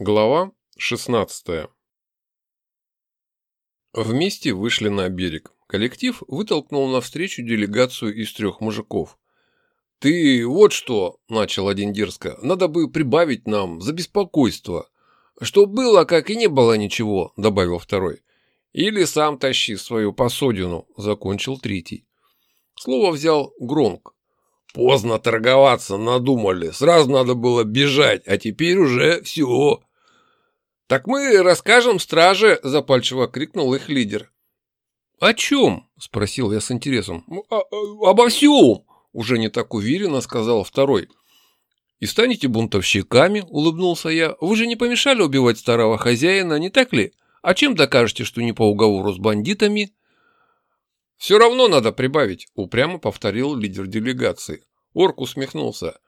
Глава 16 Вместе вышли на берег. Коллектив вытолкнул навстречу делегацию из трех мужиков. «Ты вот что!» – начал один дерзко. «Надо бы прибавить нам за беспокойство». «Что было, как и не было ничего», – добавил второй. «Или сам тащи свою посудину», – закончил третий. Слово взял Гронк. «Поздно торговаться, надумали. Сразу надо было бежать, а теперь уже все». «Так мы расскажем страже», – запальчиво крикнул их лидер. «О чем?» – спросил я с интересом. «О -о «Обо всем», – уже не так уверенно сказал второй. «И станете бунтовщиками», – улыбнулся я. «Вы же не помешали убивать старого хозяина, не так ли? А чем докажете, что не по уговору с бандитами?» «Все равно надо прибавить», – упрямо повторил лидер делегации. Орк усмехнулся.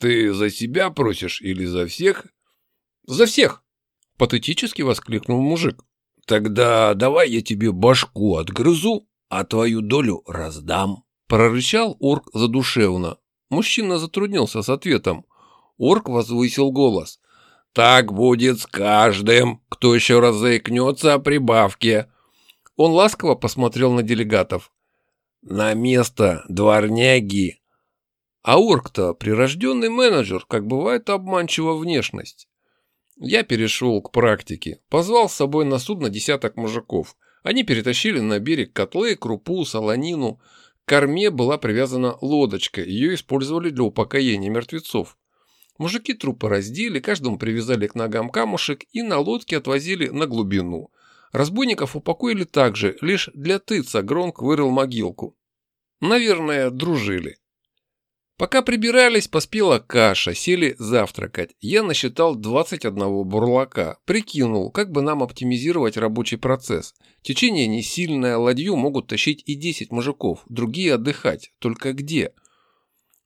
«Ты за себя просишь или за всех?» «За всех», Патетически воскликнул мужик. «Тогда давай я тебе башку отгрызу, а твою долю раздам», прорычал орк задушевно. Мужчина затруднился с ответом. Орк возвысил голос. «Так будет с каждым, кто еще раз заикнется о прибавке». Он ласково посмотрел на делегатов. «На место дворняги». А орк-то прирожденный менеджер, как бывает обманчива внешность. Я перешел к практике. Позвал с собой на судно десяток мужиков. Они перетащили на берег котлы, крупу, солонину. К корме была привязана лодочка, ее использовали для упокоения мертвецов. Мужики трупы раздели, каждому привязали к ногам камушек и на лодке отвозили на глубину. Разбойников упокоили также, лишь для тыца Гронк вырыл могилку. Наверное, дружили. Пока прибирались, поспела каша, сели завтракать. Я насчитал 21 бурлака. Прикинул, как бы нам оптимизировать рабочий процесс. Течение не сильное, ладью могут тащить и 10 мужиков, другие отдыхать. Только где?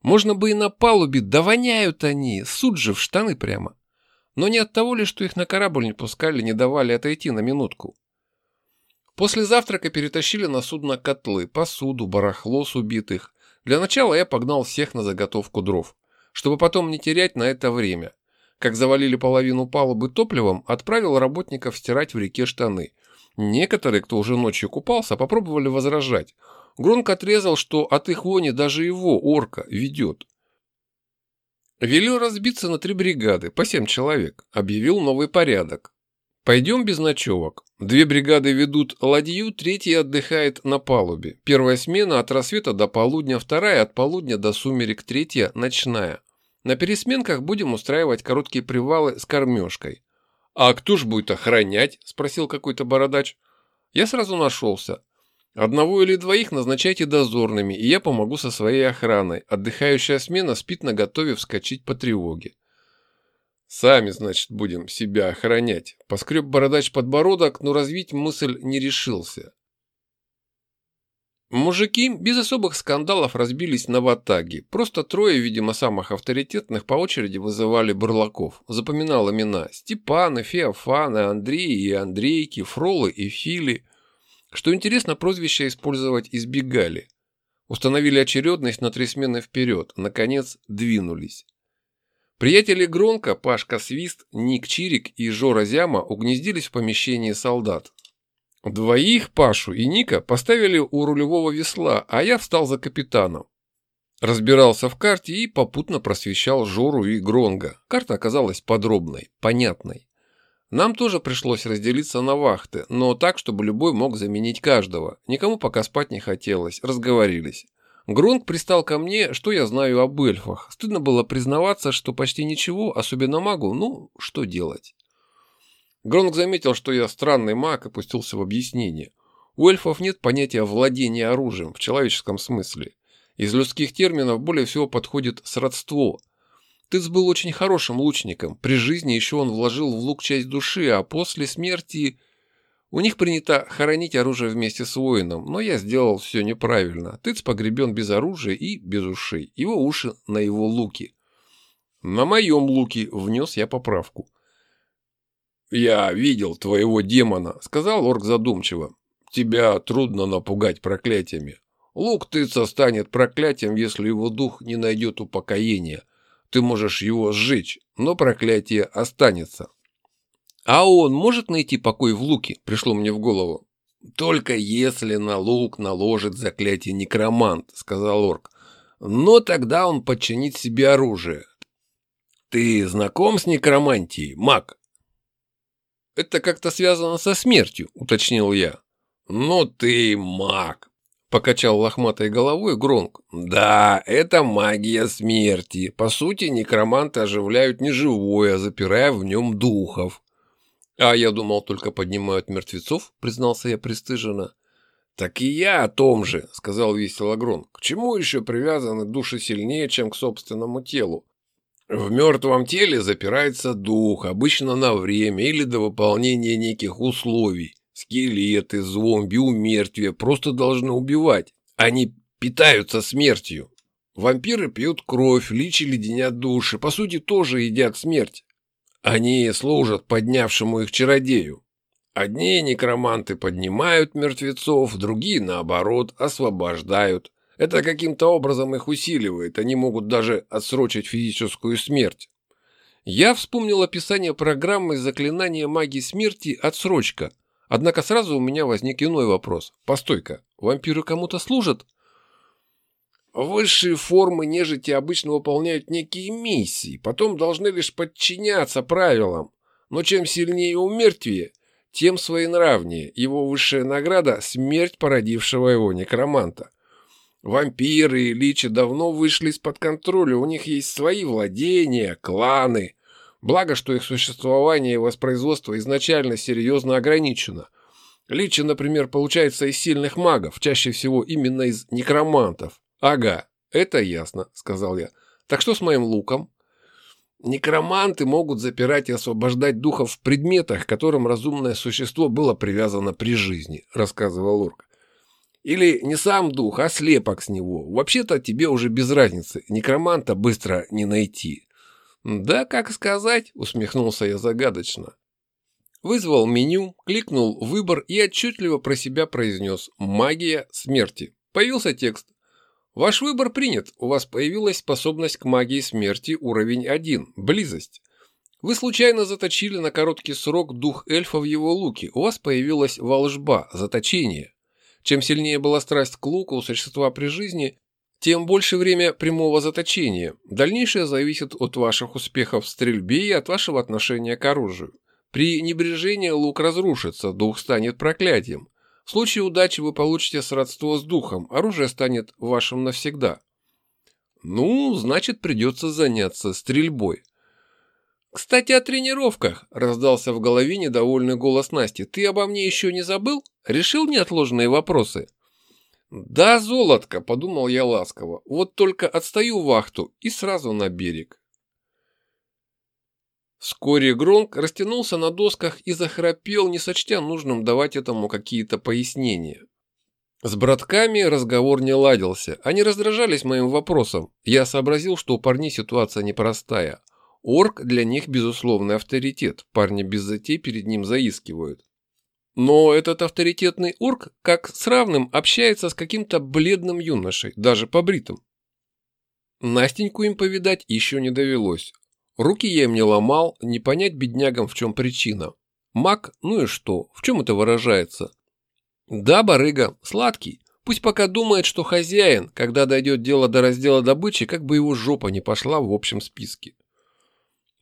Можно бы и на палубе, да воняют они, суд же в штаны прямо. Но не от того ли, что их на корабль не пускали, не давали отойти на минутку. После завтрака перетащили на судно котлы, посуду, барахло с убитых. Для начала я погнал всех на заготовку дров, чтобы потом не терять на это время. Как завалили половину палубы топливом, отправил работников стирать в реке штаны. Некоторые, кто уже ночью купался, попробовали возражать. Гронк отрезал, что от их вони даже его, орка, ведет. Велел разбиться на три бригады, по семь человек. Объявил новый порядок. Пойдем без ночевок. Две бригады ведут ладью, третья отдыхает на палубе. Первая смена от рассвета до полудня, вторая от полудня до сумерек, третья ночная. На пересменках будем устраивать короткие привалы с кормежкой. «А кто ж будет охранять?» – спросил какой-то бородач. Я сразу нашелся. Одного или двоих назначайте дозорными, и я помогу со своей охраной. Отдыхающая смена спит на готове вскочить по тревоге. Сами, значит, будем себя охранять. Поскреб бородач подбородок, но развить мысль не решился. Мужики без особых скандалов разбились на ватаги. Просто трое, видимо, самых авторитетных по очереди вызывали бурлаков. Запоминал имена Степаны, Феофаны, Андреи и Андрейки, Фролы и Фили. Что интересно, прозвища использовать избегали. Установили очередность на три смены вперед. Наконец, двинулись. Приятели Гронка, Пашка Свист, Ник Чирик и Жора Зяма угнездились в помещении солдат. Двоих, Пашу и Ника, поставили у рулевого весла, а я встал за капитаном. Разбирался в карте и попутно просвещал Жору и Гронга. Карта оказалась подробной, понятной. Нам тоже пришлось разделиться на вахты, но так, чтобы любой мог заменить каждого. Никому пока спать не хотелось, разговорились. Гронк пристал ко мне, что я знаю об эльфах. Стыдно было признаваться, что почти ничего, особенно магу, ну, что делать. Гронк заметил, что я странный маг и пустился в объяснение. У эльфов нет понятия владения оружием в человеческом смысле. Из людских терминов более всего подходит сродство. Тыц был очень хорошим лучником. При жизни еще он вложил в лук часть души, а после смерти у них принято хоронить оружие вместе с воином, но я сделал все неправильно. Тыц погребен без оружия и без ушей. Его уши на его луке. На моем луке внес я поправку. «Я видел твоего демона», — сказал орк задумчиво. «Тебя трудно напугать проклятиями. Лук тыца станет проклятием, если его дух не найдет упокоения. Ты можешь его сжечь, но проклятие останется». А он может найти покой в луке, пришло мне в голову. Только если на лук наложит заклятие некромант, сказал орк. Но тогда он подчинит себе оружие. Ты знаком с некромантией, маг? Это как-то связано со смертью, уточнил я. Ну ты маг, покачал лохматой головой Гронк. Да, это магия смерти. По сути, некроманты оживляют неживое, запирая в нем духов. А я думал, только поднимают мертвецов, признался я пристыженно. Так и я о том же, сказал весело Гронк. К чему еще привязаны души сильнее, чем к собственному телу? В мертвом теле запирается дух, обычно на время или до выполнения неких условий. Скелеты, зомби, умертвия просто должны убивать. Они питаются смертью. Вампиры пьют кровь, личи леденят души, по сути тоже едят смерть. Они служат поднявшему их чародею. Одни некроманты поднимают мертвецов, другие, наоборот, освобождают. Это каким-то образом их усиливает, они могут даже отсрочить физическую смерть. Я вспомнил описание программы заклинания магии смерти «Отсрочка». Однако сразу у меня возник иной вопрос. Постой-ка, вампиры кому-то служат? Высшие формы нежити обычно выполняют некие миссии, потом должны лишь подчиняться правилам. Но чем сильнее умертвие, тем своенравнее. Его высшая награда – смерть породившего его некроманта. Вампиры и личи давно вышли из-под контроля, у них есть свои владения, кланы. Благо, что их существование и воспроизводство изначально серьезно ограничено. Личи, например, получается из сильных магов, чаще всего именно из некромантов. Ага, это ясно, сказал я. Так что с моим луком? Некроманты могут запирать и освобождать духов в предметах, к которым разумное существо было привязано при жизни, рассказывал Орк. Или не сам дух, а слепок с него. Вообще-то тебе уже без разницы. Некроманта быстро не найти. Да, как сказать, усмехнулся я загадочно. Вызвал меню, кликнул «Выбор» и отчетливо про себя произнес «Магия смерти». Появился текст. Ваш выбор принят. У вас появилась способность к магии смерти уровень 1. Близость. Вы случайно заточили на короткий срок дух эльфа в его луке. У вас появилась волжба, заточение. Чем сильнее была страсть к луку у существа при жизни, тем больше время прямого заточения. Дальнейшее зависит от ваших успехов в стрельбе и от вашего отношения к оружию. При небрежении лук разрушится, дух станет проклятием. В случае удачи вы получите сродство с духом, оружие станет вашим навсегда. Ну, значит, придется заняться стрельбой. «Кстати, о тренировках!» – раздался в голове недовольный голос Насти. «Ты обо мне еще не забыл? Решил неотложные вопросы?» «Да, золотко!» – подумал я ласково. «Вот только отстаю вахту и сразу на берег». Вскоре Гронк растянулся на досках и захрапел, не сочтя нужным давать этому какие-то пояснения. С братками разговор не ладился. Они раздражались моим вопросом. Я сообразил, что у парней ситуация непростая. Орк для них безусловный авторитет, парни без затей перед ним заискивают. Но этот авторитетный орк, как с равным, общается с каким-то бледным юношей, даже побритым. Настеньку им повидать еще не довелось. Руки я им не ломал, не понять беднягам, в чем причина. Маг, ну и что, в чем это выражается? Да, барыга, сладкий. Пусть пока думает, что хозяин, когда дойдет дело до раздела добычи, как бы его жопа не пошла в общем списке.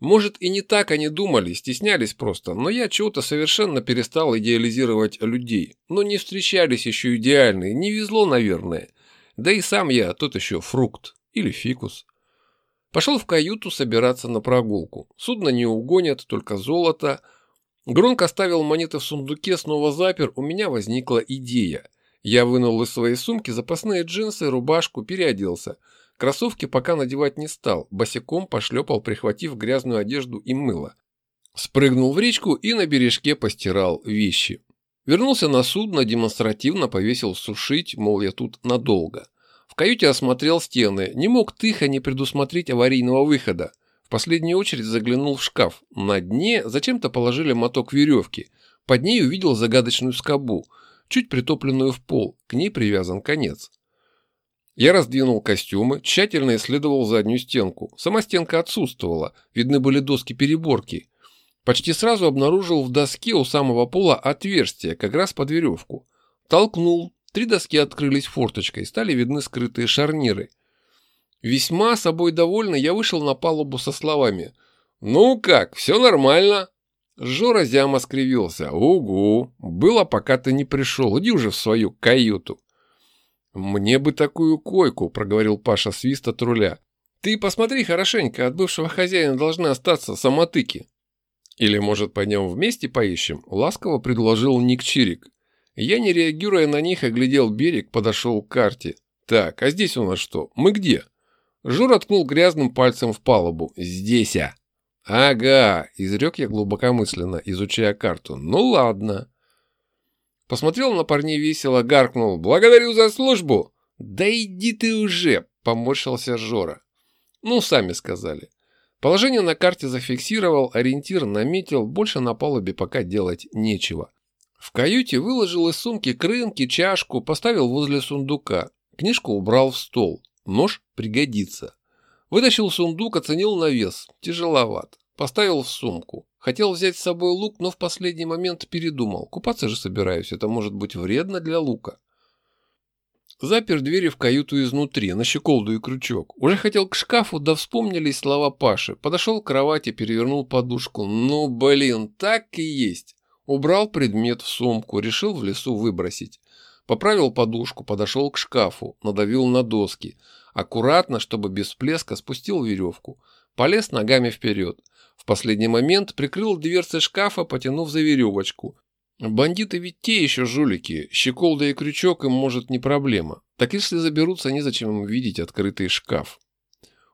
Может, и не так они думали, стеснялись просто, но я чего-то совершенно перестал идеализировать людей. Но не встречались еще идеальные, не везло, наверное. Да и сам я тот еще фрукт или фикус. Пошел в каюту собираться на прогулку. Судно не угонят, только золото. Гронк оставил монеты в сундуке, снова запер. У меня возникла идея. Я вынул из своей сумки запасные джинсы, рубашку, переоделся – Кроссовки пока надевать не стал, босиком пошлепал, прихватив грязную одежду и мыло. Спрыгнул в речку и на бережке постирал вещи. Вернулся на судно, демонстративно повесил сушить, мол, я тут надолго. В каюте осмотрел стены, не мог тихо не предусмотреть аварийного выхода. В последнюю очередь заглянул в шкаф. На дне зачем-то положили моток веревки. Под ней увидел загадочную скобу, чуть притопленную в пол, к ней привязан конец. Я раздвинул костюмы, тщательно исследовал заднюю стенку. Сама стенка отсутствовала, видны были доски переборки. Почти сразу обнаружил в доске у самого пола отверстие, как раз под веревку. Толкнул, три доски открылись форточкой, стали видны скрытые шарниры. Весьма собой довольный, я вышел на палубу со словами «Ну как, все нормально?» Жора зямо скривился. «Угу, было, пока ты не пришел. Иди уже в свою каюту». «Мне бы такую койку», — проговорил Паша свист от руля. «Ты посмотри хорошенько, от бывшего хозяина должны остаться самотыки». «Или, может, пойдем вместе поищем?» — ласково предложил Ник Чирик. Я, не реагируя на них, оглядел берег, подошел к карте. «Так, а здесь у нас что? Мы где?» Жур ткнул грязным пальцем в палубу. «Здесь, а!» «Ага», — изрек я глубокомысленно, изучая карту. «Ну ладно». Посмотрел на парней весело, гаркнул. «Благодарю за службу!» «Да иди ты уже!» — поморщился Жора. «Ну, сами сказали». Положение на карте зафиксировал, ориентир наметил, больше на палубе пока делать нечего. В каюте выложил из сумки крынки, чашку, поставил возле сундука. Книжку убрал в стол. Нож пригодится. Вытащил сундук, оценил на вес. Тяжеловат. Поставил в сумку. Хотел взять с собой лук, но в последний момент передумал. Купаться же собираюсь, это может быть вредно для лука. Запер двери в каюту изнутри, на щеколду и крючок. Уже хотел к шкафу, да вспомнились слова Паши. Подошел к кровати, перевернул подушку. Ну, блин, так и есть. Убрал предмет в сумку, решил в лесу выбросить. Поправил подушку, подошел к шкафу, надавил на доски. Аккуратно, чтобы без всплеска, спустил веревку. Полез ногами вперед. В последний момент прикрыл дверцы шкафа, потянув за веревочку. Бандиты ведь те еще жулики. Щеколда и крючок им может не проблема. Так если заберутся, незачем им видеть открытый шкаф.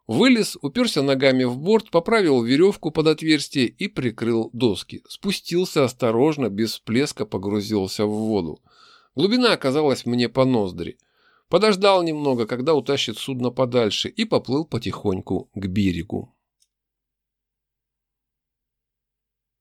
Вылез, уперся ногами в борт, поправил веревку под отверстие и прикрыл доски. Спустился осторожно, без всплеска погрузился в воду. Глубина оказалась мне по ноздри. Подождал немного, когда утащит судно подальше, и поплыл потихоньку к берегу.